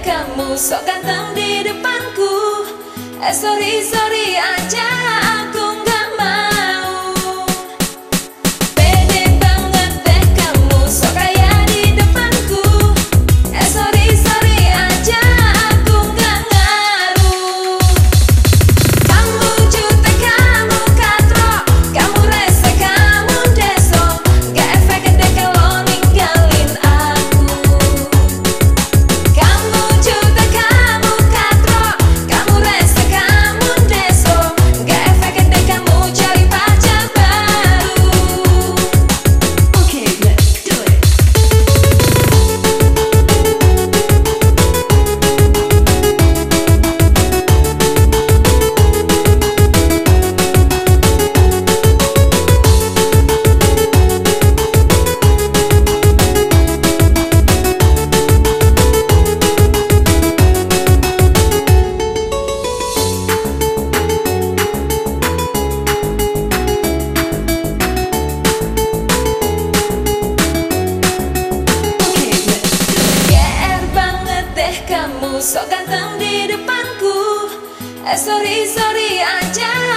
kamu. Sok ganteng di depanku. Eh sorry sorry aja. Sok ganteng di depanku. Eh sorry sorry aja